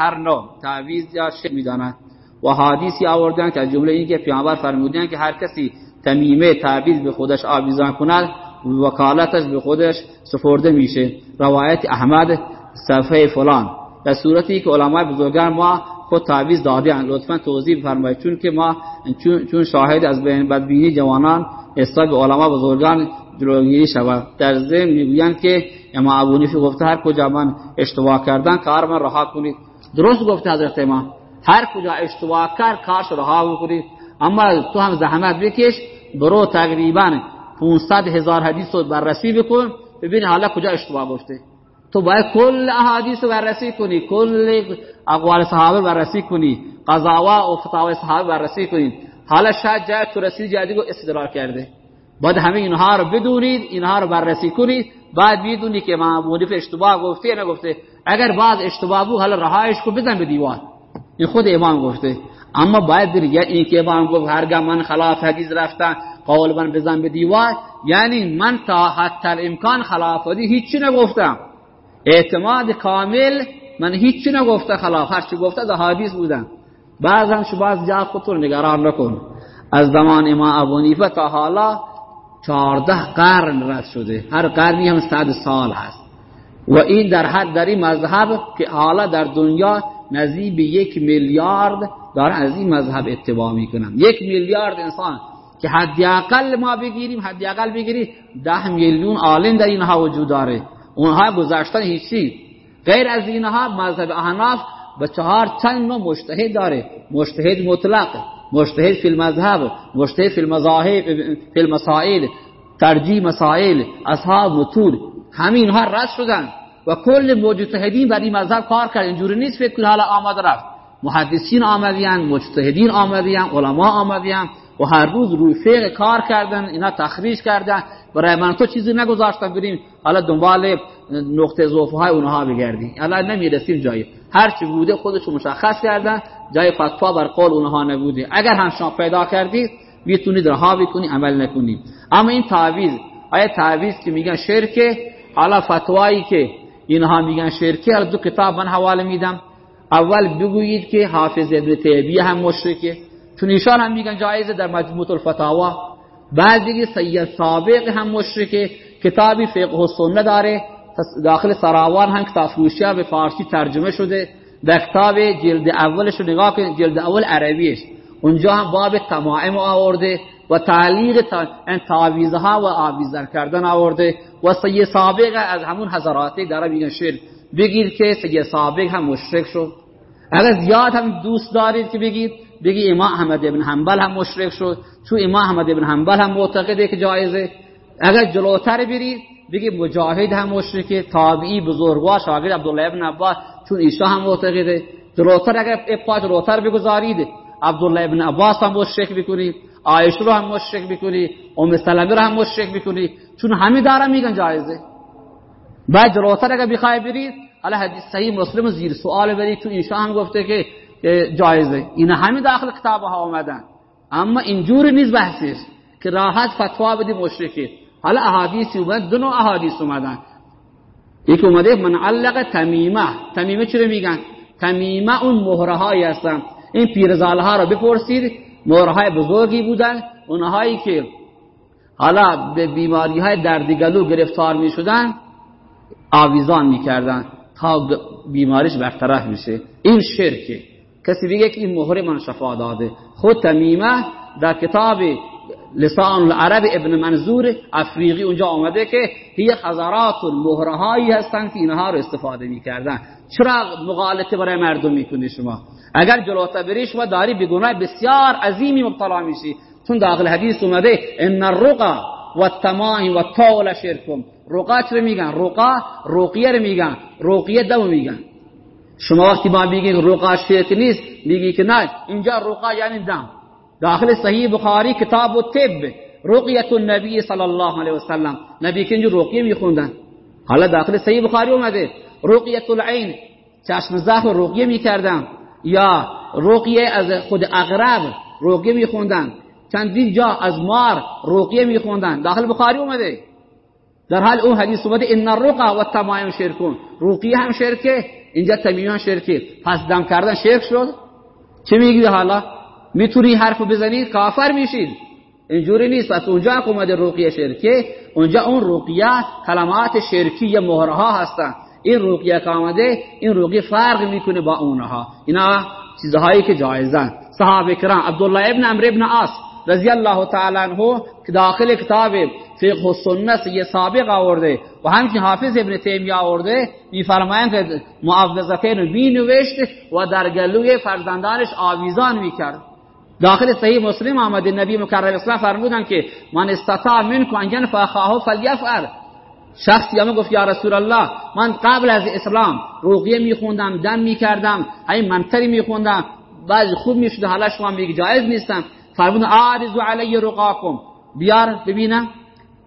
هر نوع تعویز یا شرک می‌داند. و حدیثی آوردن که از جمله این که پیامبر فرمودن که هر کسی تمیمه تعویز به خودش آویزان کند وکالتش به خودش سپرده میشه. روایت احمد صفحه فلان. در صورتی که علمای بزرگان ما خود تعویز داده اند. لطفا توضیح بفرمایید. چون که ما چون, شاهد از بین بدبینی جوانان حساب علما بزرگان جلوگیری شود. در ضمن می‌گویند که امام ابو نیفی گفته هر کجا من اشتباه کردن کار من رها کنید. درست گفته حضرت امام. هر کجا اشتباه کرد کارش رها بکنید اما تو هم زحمت بکش برو تقریبا 500 هزار حدیث رو بررسی بکن ببین حالا کجا اشتباه گفته. تو باید کل احادیث رو بررسی کنی کل اقوال صحابه بررسی کنی قضاوا و فتاوی صحابه بررسی کنی. حالا شاید جای تو رسید جای دیگه استدلال کرده. باید همه اینها رو بدونید اینها رو بررسی کنید. بعد می‌دونی که امام ابو اشتباه گفته یا نگفته. اگر بعض اشتباه بود حالا رهایش کو بزن به دیوار این خود امام گفته. اما باید یا این که امام گفت هرگاه من خلاف حدیث رفتم قول من بزن به دیوار یعنی من تا حتی امکان خلاف حدیث هیچی نگفتم. اعتماد کامل من هیچی نگفته خلاف. هر چی گفته از حدیث بودم. بعض هم شما جا خودتون نگران نکن. از زمان امام ابو تا حالا چهارده قرن رد شده. هر قرنی هم صد سال هست. و این در حد در این مذهب که حالا در دنیا نزدیک به یک میلیارد دارن از این مذهب اتباع می‌کنن. یک میلیارد انسان که حداقل ما بگیریم حداقل بگیریم ده میلیون عالم در اینها وجود داره. اونها گذاشتن هیچی. غیر از اینها مذهب احناف به چهار چند نوع مجتهد داره. مجتهد مطلق. مجتهد فی المذهب مجتهد فی المذاهب فی المسائل ترجیح مسائل اصحاب متون همین ها رد شدن. و کل مجتهدین بر این مذهب کار کرد اینجوری نیست فکر کن حالا آمد رفت. محدثین آمدیان مجتهدین آمدیان علما آمدیان و هر روز روی فقه کار کردن اینا تخریج کردن. برای من تو چیزی نگذاشتن بریم حالا دنبال نقطه ضعف های اونها بگردیم حالا نمی‌رسیم جایی. هر چی بوده خودش مشخص کردن جای فتوا بر قول اونها نبوده. اگر هم شما پیدا کردید می‌تونید رها بکنید عمل نکنید اما این تعویض آیا تعویض که میگن شرکه؟ حالا فتوایی که اینها میگن شرکه از دو کتاب من حواله میدم. اول بگویید که حافظ ابن تیمیه هم مشرکه. چون ایشان هم میگن جایزه در مجموع الفتاوا. بعد دیگه سید سابق هم مشرکه. کتابی فقه و سنه داره. داخل سراوان هم کتاب فروشی به فارسی ترجمه شده. در کتاب جلد اولش رو نگاه کنید جلد اول عربیش. اونجا هم باب تمائم آورده و تعلیق تعویزها و آویزن کردن آورده. و سید سابق از همون حضراتی داره میگن شیر بگید که سید سابق هم مشرک شد. اگر زیاد هم دوست دارید که بگید بگی امام احمد ابن حنبل هم مشرک شد. چون امام احمد ابن حنبل هم معتقده که جایزه. اگر جلوتر برید بگی مجاهد هم مشرکه تابعی بزرگوار شاگرد عبدالله ابن عباس چون ایشا هم معتقده. جلوتر اگر ابقا جلوتر بگذارید عبدالله ابن عباس هم مشرک بکنید عایشه رو هم مشرک بکنید ام سلمه رو هم مشرک بکنید چون همه دارن میگن جایزه. بعد جلوتر اگر بخوای برید حالا حدیث صحیح مسلم زیر سوال برید تو ایشا هم گفته که جایزه. این همه داخل کتاب ها آمدن. اما اینجوری نیست بحثش که راحت فتوا بدی مشرکی حالا احادیث اومد دو نوع احادیث اومدن. یک اومده من علق تمیمه. تمیمه چرا میگن؟ تمیمه اون مهره هایی هستن. این پیرزاله ها رو بپرسید مهره های بزرگی بودن. اونهایی که حالا به بیماری های دردگلو گرفتار می شدن آویزان می‌کردن تا بیماریش برطرف میشه. این شرکه. کسی بگه که این مهره من شفا داده. خود تمیمه در کتاب لسان العرب ابن منظور افریقی اونجا آمده که هی خزارات المهره هایی هستن که اینها رو استفاده می‌کردن. چرا مغالطه برای مردم می‌کنی شما؟ اگر جلوتر بری شما داری به بسیار عظیمی مبتلا میشی. چون داخل حدیث اومده ان الرقا و التماهی و طول شرکم رقا چرا میگن؟ رقا رقیه رو میگن. رقیه دو میگن. شما وقتی ما میگین رقا شرک نیست میگی که نه اینجا رقا یعنی دم. داخل صحیح بخاری کتاب و طب. رقیت النبی صلی الله علیه وسلم. نبی که اینجا رقیه میخوندن حالا داخل صحیح بخاری اومده. رقیت العین. چشم زخم رقیه می‌کردن یا رقیه از خود اغرب رقیه میخوندن چندین جا از مار رقیه میخوندن داخل بخاری اومده. در حال اون حدیث اومده. ان الرقا و التمائم شرکون. رقیه هم شرکه اینجا تمیمیان شرکه. پس دم کردن شرک شد. چه میگی حالا؟ می‌تونی حرف بزنید کافر میشید اینجوری نیست. پس اونجا اومده رقیه شرکه. اونجا اون رقیه کلمات شرکی مهرها هستن. این رقیه که این رقیه فرق می‌کنه با اونها. اینا چیزهایی که جایزن. صحابه کرام عبدالله ابن عمرو ابن عاص رضی الله تعالی عنه که داخل کتاب فقه و سنت یه سابق آورده و همچنین حافظ ابن تیمیه آورده میفرمایند که معوذتین رو نوشت و در گلوی فرزندانش آویزان می‌کرد. داخل صحیح مسلم آمده نبی مکرم اسلام فرمودن که من استطاع منکم ان ینفع اخاه فلیفعل. شخص یا گفت یا رسول الله من قبل از اسلام روقیه میخوندم دم می‌کردم های منتری میخوندم بعض خوب می‌شد حالا شما میگی جایز نیستم. فرمودن عارض علی رقاکم. بیار ببینم.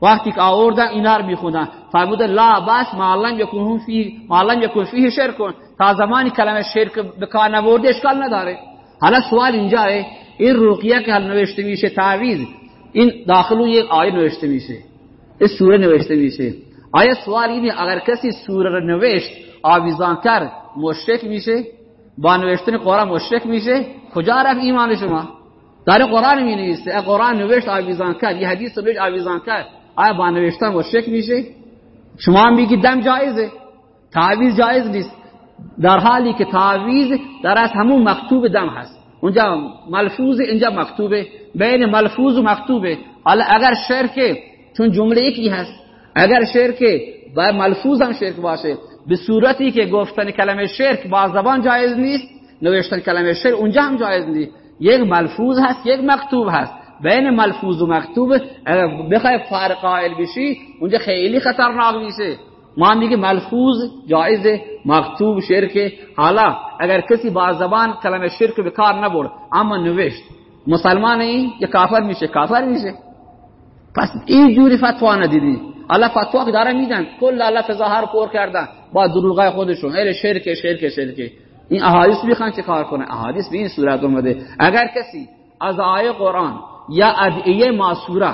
وقتی که آوردن اینا رو میخوندن. فرمودن لا بس معلم یکون فی معلم یکون فیه شرک. تا زمانی کلمه شرک به کار نبرده اشکال نداره. حالا سوال اینجا این رقیه که نوشته میشه تعویض این داخل یک آیه نوشته میشه. این سوره نوشته میشه. آیا سوال اینه اگر کسی سوره رو نوشت آویزان کرد مشرک میشه؟ با نوشتن قرآن مشرک میشه؟ کجا رفت ایمان شما؟ در قرآن می نویسه. قرآن نوشت آویزان کرد یه حدیث نوشت آویزان کرد آیا با نوشتن مشرک میشه؟ شما هم میگی دم جایزه. تعویز جایز نیست. در حالی که تعویز در از همون مکتوب دم هست. اونجا ملفوظ اینجا مکتوبه. بین ملفوظ و مکتوبه. حالا اگر شرک چون جمله یکی هست اگر شرک با ملفوظ هم شرک باشه به صورتی که گفتن کلمه شرک با زبان جایز نیست نوشتن کلمه شرک اونجا هم جایز نیست. یک ملفوظ هست یک مکتوب هست. بین ملفوظ و مکتوب اگر بخوای فرق قائل بشی اونجا خیلی خطرناک میشه. ما میگه ملفوظ جایزه مکتوب شرک. حالا اگر کسی با زبان کلمه شرک به کار نبرد اما نوشت مسلمان این یا کافر میشه؟ کافر میشه. پس این جوری فتوا ندیدی. الله فتوا که داره میدن. کل الله فضاها پر کردن با دروغای خودشون. ال شرک شرک شرک. این احادیث می‌خوان چه کار کنه؟ احادیث به این صورت اومده. اگر کسی از آیه قرآن یا ادعیه ماسوره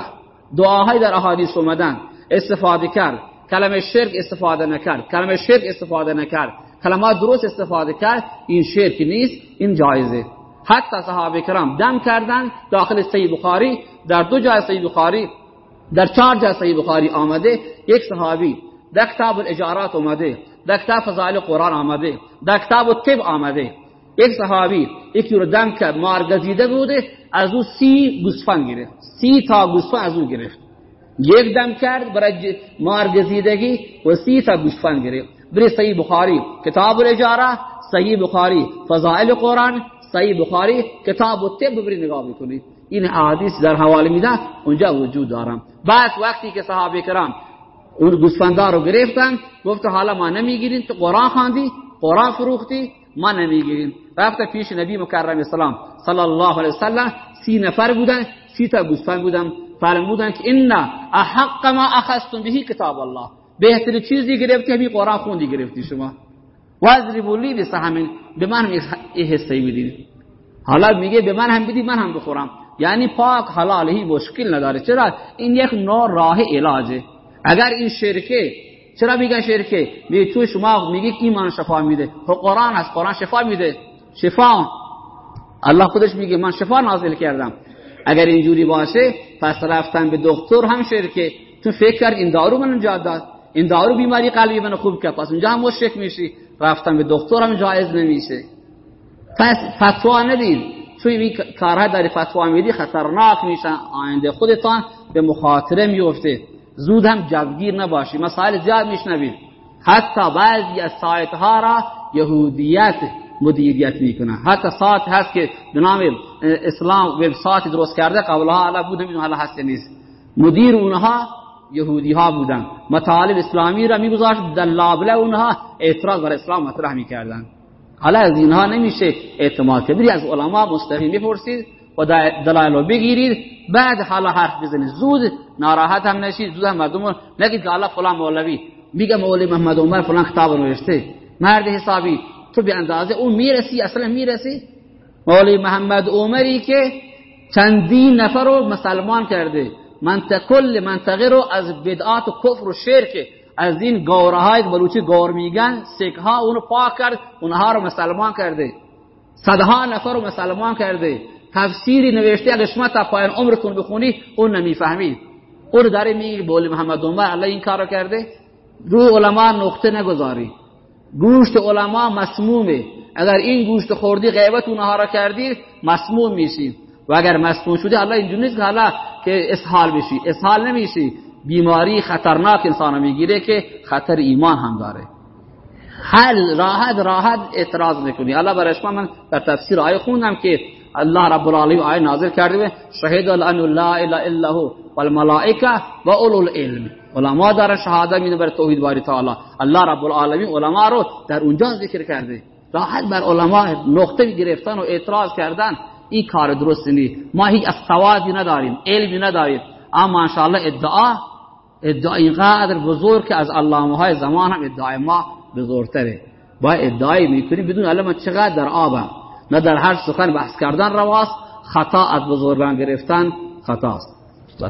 دعاهای در احادیث اومدن استفاده کرد کلمه شرک استفاده نکرد. کلمه شرک استفاده نکرد. کلمات درست استفاده کرد. این شرک نیست این جایزه. حتی صحابه کرام دم کردن داخل صحیح بخاری. در دو جای صحیح بخاری در چهار جای صحیح بخاری آمده. یک صحابی در کتاب الاجارات آمده در کتاب فضائل قرآن آمده در کتاب الطب آمده. یک صحابی یکی رو دم کرد مارگزیده بوده از او سی گوسفند گرفت. سی تا گوسفند از او گرفت. یک دم کرد برای مارگزیدگی و سی تا گوسفند گرفت بری صحیح بخاری کتاب الاجاره صحیح بخاری فضائل قرآن صحیح بخاری کتاب الطب بری نگاه بکنید این احادیث در حواله میده اونجا وجود دارم بعد وقتی که صحابه کرام اون گوسفندا رو گرفتن گفت حالا ما نمی‌گیریم تو قرآن خواندی قرآن فروختی ما نمی‌گیریم رفت پیش نبی مکرم اسلام صلی الله علیه وسلم سی نفر بودن سی تا گوسفند بودن فرمودن که ان احق ما اخذتم به کتاب الله. بهتر چیزی گرفتی همین قرآن خوندی گرفتی شما. وضربوا لی بسهم به من هم حصه بدید حالا میگه به من هم بدید من هم بخورم. یعنی پاک حلال هی مشکل نداره. چرا؟ این یک نوع راه علاجه. اگر این شرکه چرا میگن شرکه؟ میگه تو شما میگه ایمان شفا میده. خب قرآن هست قرآن شفا میده. شفا. الله خودش میگه من شفا نازل کردم. اگر اینجوری باشه پس رفتن به دکتر هم شرکه. تو فکر کرد این دارو من نجات داد. این دارو بیماری قلبی من خوب کرد. پس اونجا هم مشرک میشی. رفتن به دکتر هم جایز نمیشه. پس فتوا ندید توی این کارها در فتوا میدی خطرناک میشن. آینده خودتان به مخاطره میفته. زود هم جوگیر نباشی. مسائل زیاد میشنوید حتی بعضی از سایت ها را یهودیت مدیریت می‌کنه حتی سایت هست که به اسلام وب سایت درست کرده قبلها حالا بود نمی‌دونم حالا هست نیست. مدیر اونها یهودی ها بودن. مطالب اسلامی را میگذاشت در لابله اونها اعتراض بر اسلام مطرح می‌کردن. حالا از اینها نمیشه اعتماد کرد. از علما مستقیم بپرسید و دلایل رو بگیرید بعد حالا حرف بزنید. زود ناراحت هم نشید زود هم مردم نگید که الله فلان مولوی. میگه مولوی محمد عمر فلان کتاب نوشته. مرد حسابی تو به اندازه اون می‌رسی اصلا می‌رسی؟ مولوی محمد عمری که چندین نفر رو مسلمان کرده. منطقه کل منطقه رو از بدعات و کفر و شرک از این گوره های بلوچی گور میگن سکه ها اونو پاک کرد اونها رو مسلمان کرده. صدها نفر رو مسلمان کرده. تفسیری نوشته اگه شما تا پایان عمرتون بخونی اون نمی‌فهمید اون داره میگه بولی محمد عمر الله این کارو کرده؟ رو علما نقطه نگذاری. گوشت علما مسمومه. اگر این گوشت خوردی غیبت اونها را کردی مسموم میشی. و اگر مسموم شدی الله اینجوری نیست که حالا که اسهال بشی. اسهال نمیشی. بیماری خطرناک انسان می‌گیره که خطر ایمان هم داره. حل راحت راحت اعتراض نکنی الله برای شما من در تفسیر آیه خوندم که الله رب العالمین آیه نازل کرده شهید ان لا اله الا هو والملائکه و اولو العلم. علما داره شهاده میده بر توحید باری تعالی. الله رب العالمین علما رو در اونجا ذکر کرده. راحت بر علما نقطه گرفتن و اعتراض کردن. این کار درست نیست. ما هیچ استوادی نداریم علمی نداریم. اما انشاءالله ادعا ادعا اینقدر بزرگ که از علامه های زمان هم ادعای ما بزرگتره. با ادعای می‌کنیم بدون علم چقدر در آبم. نه در هر سخن بحث کردن رواست خطا از بزرگان گرفتن خطاست.